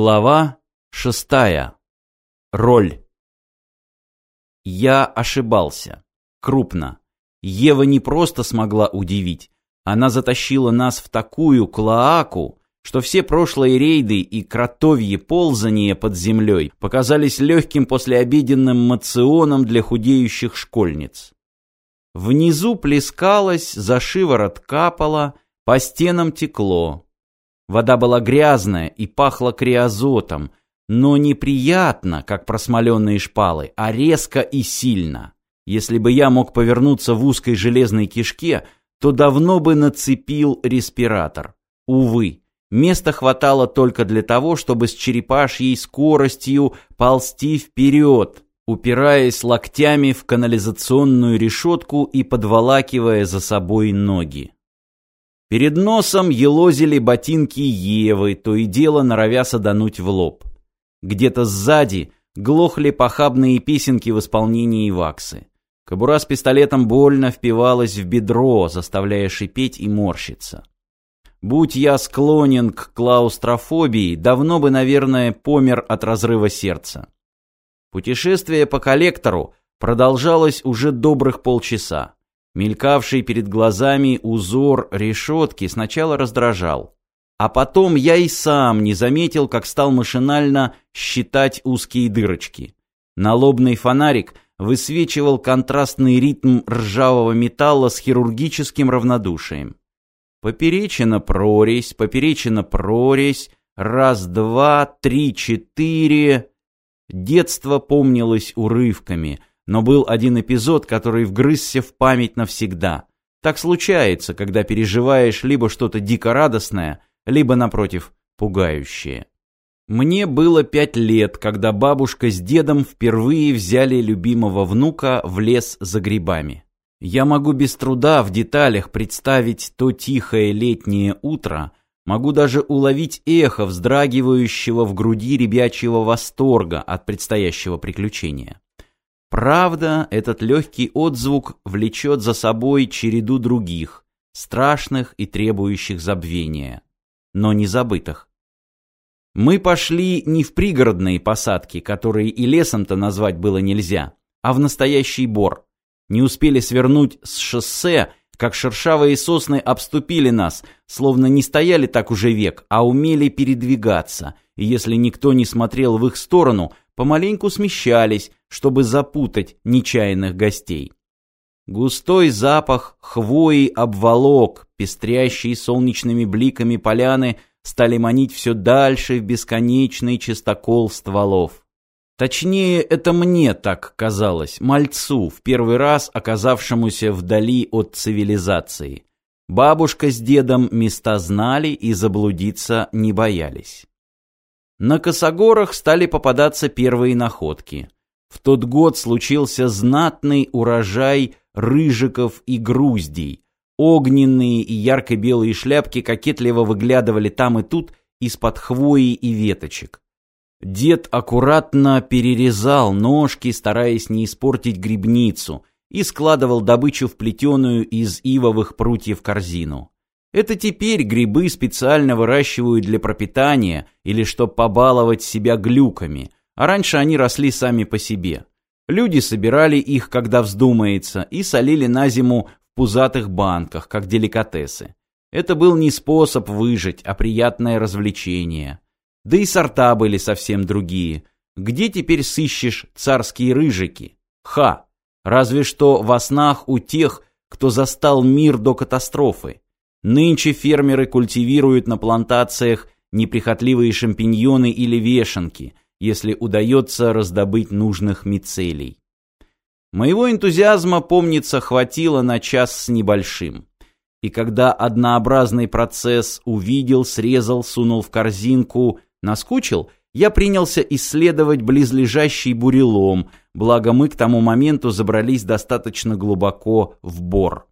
Глава шестая. Роль. Я ошибался. Крупно. Ева не просто смогла удивить. Она затащила нас в такую клоаку, что все прошлые рейды и кротовье ползания под землей показались легким послеобеденным мационом для худеющих школьниц. Внизу плескалось, за шиворот капало, по стенам текло. Вода была грязная и пахла криозотом, но неприятно, как просмоленные шпалы, а резко и сильно. Если бы я мог повернуться в узкой железной кишке, то давно бы нацепил респиратор. Увы, места хватало только для того, чтобы с черепашьей скоростью ползти вперед, упираясь локтями в канализационную решетку и подволакивая за собой ноги. Перед носом елозили ботинки Евы, то и дело норовя садануть в лоб. Где-то сзади глохли похабные песенки в исполнении Ваксы. Кобура с пистолетом больно впивалась в бедро, заставляя шипеть и морщиться. Будь я склонен к клаустрофобии, давно бы, наверное, помер от разрыва сердца. Путешествие по коллектору продолжалось уже добрых полчаса. Мелькавший перед глазами узор решетки сначала раздражал. А потом я и сам не заметил, как стал машинально считать узкие дырочки. Налобный фонарик высвечивал контрастный ритм ржавого металла с хирургическим равнодушием. Поперечина прорезь, поперечина прорезь, раз, два, три, четыре... Детство помнилось урывками, но был один эпизод, который вгрызся в память навсегда. Так случается, когда переживаешь либо что-то дико радостное, либо, напротив, пугающее. Мне было пять лет, когда бабушка с дедом впервые взяли любимого внука в лес за грибами. Я могу без труда в деталях представить то тихое летнее утро, могу даже уловить эхо вздрагивающего в груди ребячьего восторга от предстоящего приключения. Правда, этот легкий отзвук влечет за собой череду других, страшных и требующих забвения, но не забытых. Мы пошли не в пригородные посадки, которые и лесом-то назвать было нельзя, а в настоящий бор. Не успели свернуть с шоссе, как шершавые сосны обступили нас, словно не стояли так уже век, а умели передвигаться, и если никто не смотрел в их сторону, помаленьку смещались, чтобы запутать нечаянных гостей. Густой запах хвои обволок, пестрящие солнечными бликами поляны, стали манить все дальше в бесконечный чистокол стволов. Точнее, это мне так казалось, мальцу, в первый раз оказавшемуся вдали от цивилизации. Бабушка с дедом места знали и заблудиться не боялись. На косогорах стали попадаться первые находки. В тот год случился знатный урожай рыжиков и груздей. Огненные и ярко-белые шляпки кокетливо выглядывали там и тут из-под хвои и веточек. Дед аккуратно перерезал ножки, стараясь не испортить грибницу, и складывал добычу в плетеную из ивовых прутьев корзину. Это теперь грибы специально выращивают для пропитания или чтобы побаловать себя глюками, а раньше они росли сами по себе. Люди собирали их, когда вздумается, и солили на зиму в пузатых банках, как деликатесы. Это был не способ выжить, а приятное развлечение. Да и сорта были совсем другие. Где теперь сыщешь царские рыжики? Ха! Разве что во снах у тех, кто застал мир до катастрофы. Нынче фермеры культивируют на плантациях неприхотливые шампиньоны или вешенки, если удается раздобыть нужных мицелий. Моего энтузиазма, помнится, хватило на час с небольшим. И когда однообразный процесс увидел, срезал, сунул в корзинку, наскучил, я принялся исследовать близлежащий бурелом, благо мы к тому моменту забрались достаточно глубоко в бор.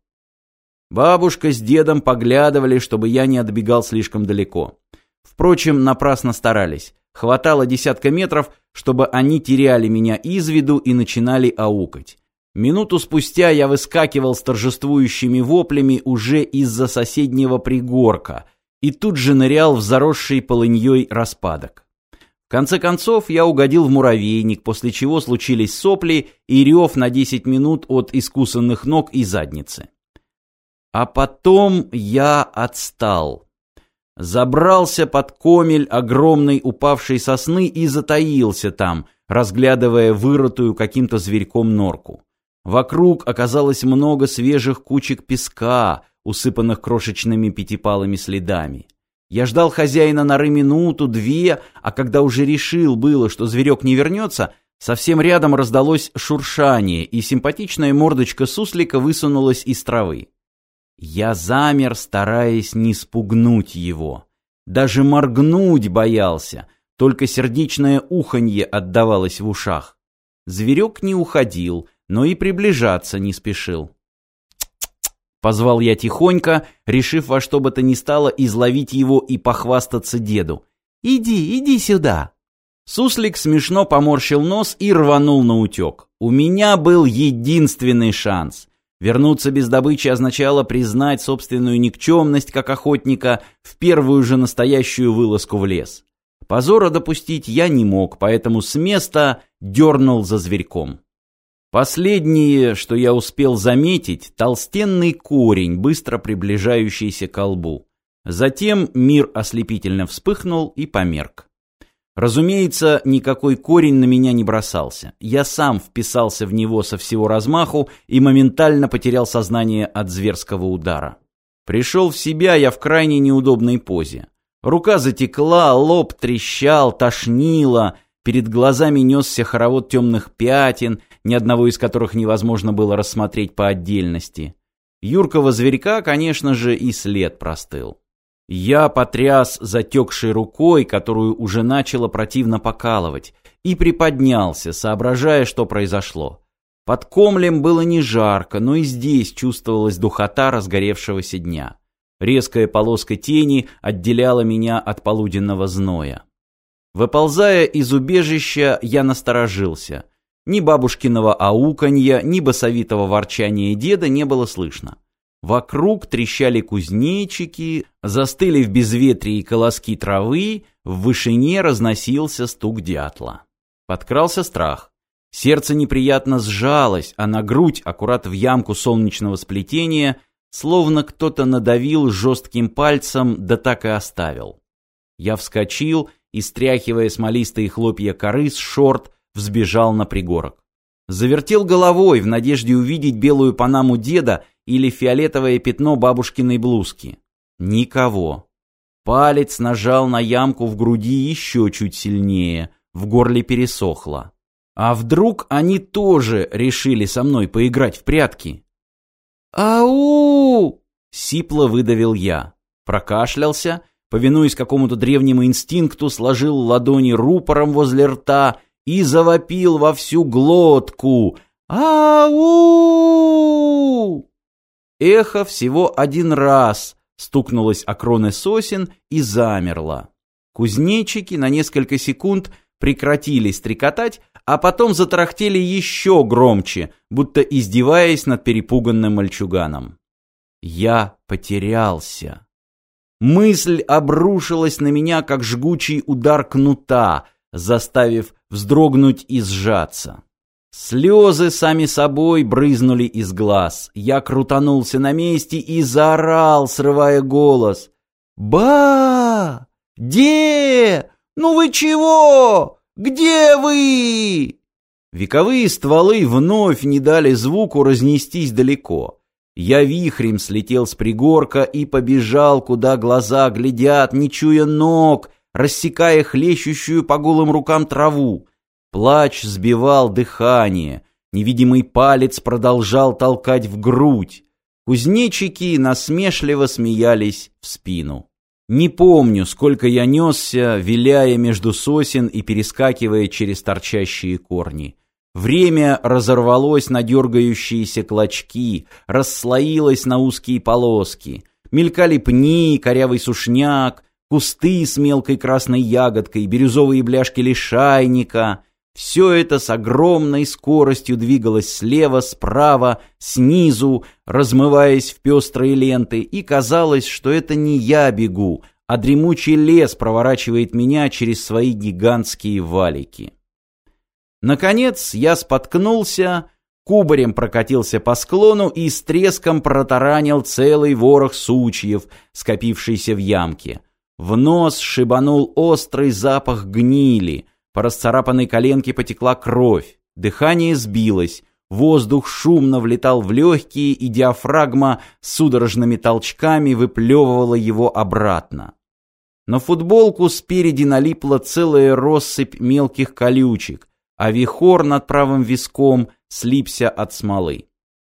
Бабушка с дедом поглядывали, чтобы я не отбегал слишком далеко. Впрочем, напрасно старались. Хватало десятка метров, чтобы они теряли меня из виду и начинали аукать. Минуту спустя я выскакивал с торжествующими воплями уже из-за соседнего пригорка и тут же нырял в заросший полыньей распадок. конце концов я угодил в муравейник, после чего случились сопли и рев на 10 минут от искусанных ног и задницы. А потом я отстал. Забрался под комель огромной упавшей сосны и затаился там, разглядывая вырытую каким-то зверьком норку. Вокруг оказалось много свежих кучек песка, усыпанных крошечными пятипалыми следами. Я ждал хозяина норы минуту, две, а когда уже решил было, что зверек не вернется, совсем рядом раздалось шуршание, и симпатичная мордочка суслика высунулась из травы. Я замер, стараясь не спугнуть его. Даже моргнуть боялся, только сердечное уханье отдавалось в ушах. Зверек не уходил, но и приближаться не спешил. Позвал я тихонько, решив во что бы то ни стало изловить его и похвастаться деду. «Иди, иди сюда!» Суслик смешно поморщил нос и рванул на утек. У меня был единственный шанс. Вернуться без добычи означало признать собственную никчемность как охотника в первую же настоящую вылазку в лес. Позора допустить я не мог, поэтому с места дернул за зверьком. Последнее, что я успел заметить, толстенный корень, быстро приближающийся к лбу. Затем мир ослепительно вспыхнул и померк. Разумеется, никакой корень на меня не бросался. Я сам вписался в него со всего размаху и моментально потерял сознание от зверского удара. Пришел в себя я в крайне неудобной позе. Рука затекла, лоб трещал, тошнило, перед глазами несся хоровод темных пятен, ни одного из которых невозможно было рассмотреть по отдельности. Юркого зверька, конечно же, и след простыл. Я потряс затекшей рукой, которую уже начало противно покалывать, и приподнялся, соображая, что произошло. Под комлем было не жарко, но и здесь чувствовалась духота разгоревшегося дня. Резкая полоска тени отделяла меня от полуденного зноя. Выползая из убежища, я насторожился — ни бабушкиного ауканья, ни басовитого ворчания деда не было слышно. Вокруг трещали кузнечики, застыли в безветрии колоски травы, в вышине разносился стук дятла. Подкрался страх. Сердце неприятно сжалось, а на грудь, аккурат в ямку солнечного сплетения, словно кто-то надавил жестким пальцем, да так и оставил. Я вскочил и, стряхивая смолистые хлопья коры с шорт, взбежал на пригорок. Завертел головой в надежде увидеть белую панаму деда или фиолетовое пятно бабушкиной блузки. Никого. Палец нажал на ямку в груди еще чуть сильнее, в горле пересохло. А вдруг они тоже решили со мной поиграть в прятки? «Ау!» — сипло выдавил я. Прокашлялся, повинуясь какому-то древнему инстинкту, сложил ладони рупором возле рта и завопил во всю глотку «Ау!». Эхо всего один раз стукнулось о кроны сосен и замерло. Кузнечики на несколько секунд прекратили стрекотать, а потом затарахтели еще громче, будто издеваясь над перепуганным мальчуганом. Я потерялся. Мысль обрушилась на меня, как жгучий удар кнута, заставив вздрогнуть и сжаться. Слезы сами собой брызнули из глаз. Я крутанулся на месте и заорал, срывая голос. «Ба! Де? Ну вы чего? Где вы?» Вековые стволы вновь не дали звуку разнестись далеко. Я вихрем слетел с пригорка и побежал, куда глаза глядят, не чуя ног, рассекая хлещущую по голым рукам траву. Плач сбивал дыхание, невидимый палец продолжал толкать в грудь. Кузнечики насмешливо смеялись в спину. Не помню, сколько я несся, виляя между сосен и перескакивая через торчащие корни. Время разорвалось на дергающиеся клочки, расслоилось на узкие полоски. Мелькали пни, корявый сушняк, кусты с мелкой красной ягодкой, бирюзовые бляшки лишайника. Все это с огромной скоростью двигалось слева, справа, снизу, размываясь в пестрые ленты, и казалось, что это не я бегу, а дремучий лес проворачивает меня через свои гигантские валики. Наконец я споткнулся, кубарем прокатился по склону и с треском протаранил целый ворох сучьев, скопившийся в ямке. В нос шибанул острый запах гнили, по расцарапанной коленке потекла кровь, дыхание сбилось, воздух шумно влетал в легкие, и диафрагма судорожными толчками выплевывала его обратно. На футболку спереди налипла целая россыпь мелких колючек, а вихор над правым виском слипся от смолы.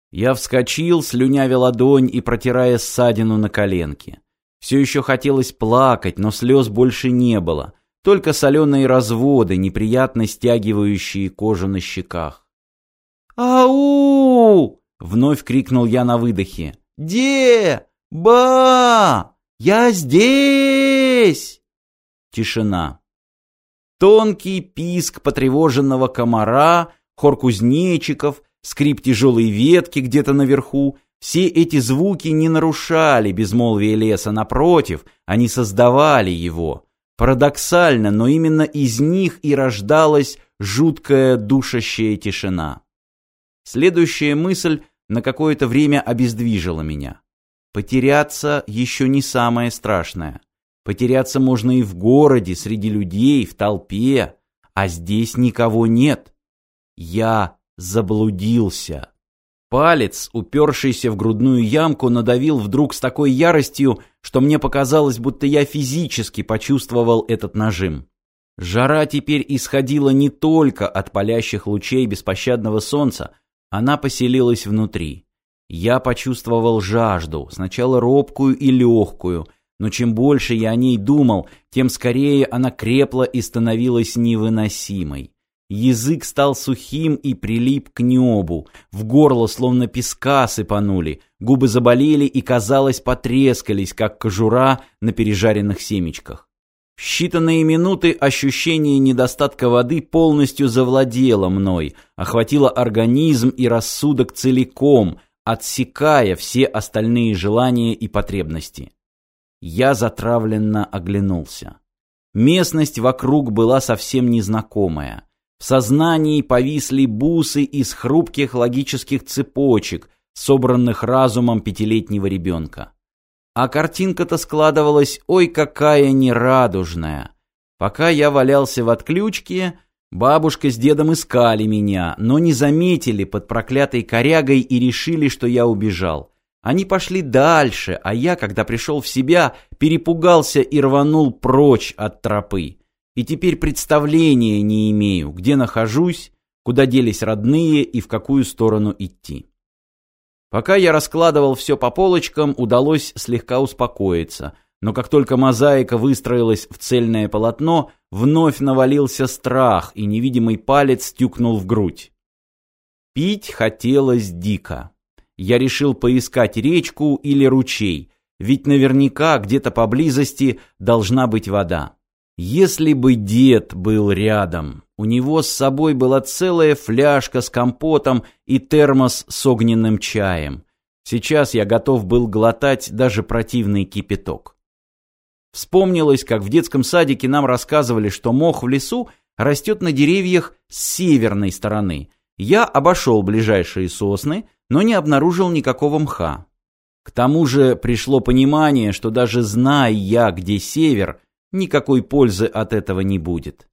Я вскочил, слюнявя ладонь и протирая ссадину на коленке. Все еще хотелось плакать, но слез больше не было, только соленые разводы, неприятно стягивающие кожу на щеках. «Ау!» — вновь крикнул я на выдохе. «Де? Ба! Я здесь!» Тишина. Тонкий писк потревоженного комара, хор кузнечиков, скрип тяжелой ветки где-то наверху — все эти звуки не нарушали безмолвие леса, напротив, они создавали его. Парадоксально, но именно из них и рождалась жуткая душащая тишина. Следующая мысль на какое-то время обездвижила меня. Потеряться еще не самое страшное. Потеряться можно и в городе, среди людей, в толпе, а здесь никого нет. Я заблудился. Палец, упершийся в грудную ямку, надавил вдруг с такой яростью, что мне показалось, будто я физически почувствовал этот нажим. Жара теперь исходила не только от палящих лучей беспощадного солнца, она поселилась внутри. Я почувствовал жажду, сначала робкую и легкую, но чем больше я о ней думал, тем скорее она крепла и становилась невыносимой. Язык стал сухим и прилип к небу, в горло словно песка сыпанули, губы заболели и, казалось, потрескались, как кожура на пережаренных семечках. В считанные минуты ощущение недостатка воды полностью завладело мной, охватило организм и рассудок целиком, отсекая все остальные желания и потребности. Я затравленно оглянулся. Местность вокруг была совсем незнакомая. В сознании повисли бусы из хрупких логических цепочек, собранных разумом пятилетнего ребенка. А картинка-то складывалась ой какая нерадужная. Пока я валялся в отключке, бабушка с дедом искали меня, но не заметили под проклятой корягой и решили, что я убежал. Они пошли дальше, а я, когда пришел в себя, перепугался и рванул прочь от тропы и теперь представления не имею, где нахожусь, куда делись родные и в какую сторону идти. Пока я раскладывал все по полочкам, удалось слегка успокоиться, но как только мозаика выстроилась в цельное полотно, вновь навалился страх, и невидимый палец тюкнул в грудь. Пить хотелось дико. Я решил поискать речку или ручей, ведь наверняка где-то поблизости должна быть вода. Если бы дед был рядом, у него с собой была целая фляжка с компотом и термос с огненным чаем. Сейчас я готов был глотать даже противный кипяток. Вспомнилось, как в детском садике нам рассказывали, что мох в лесу растет на деревьях с северной стороны. Я обошел ближайшие сосны, но не обнаружил никакого мха. К тому же пришло понимание, что даже зная я, где север, никакой пользы от этого не будет.